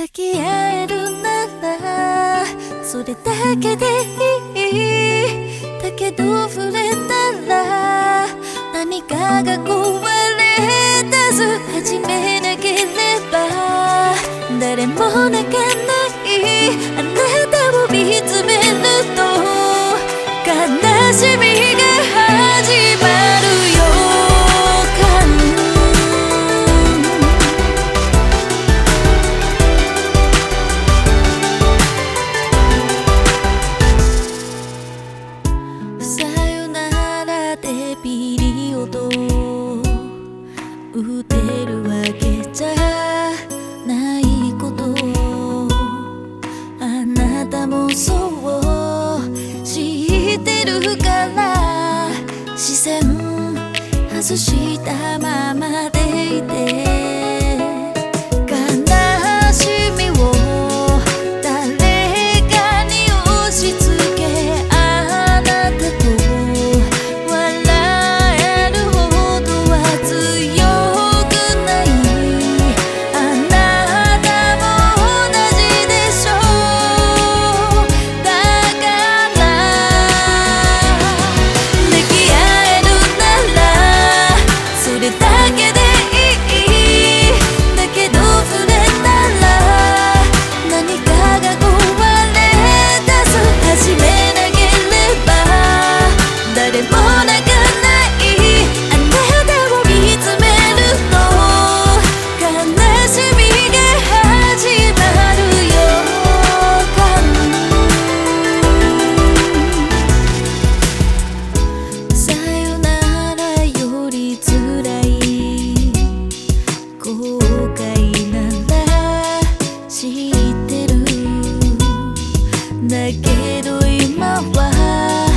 抱き合えるならそれだけでいい。だけど触れたら何かが視線外したままでいてだけど今は